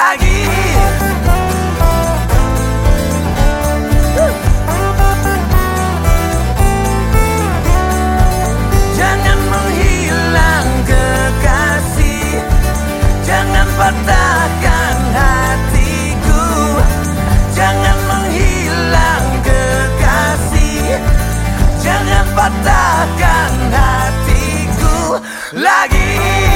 lagi. Jangan menghilang kekasih. Jangan patahkan hatiku. Jangan menghilang kekasih. Jangan patahkan hatiku lagi.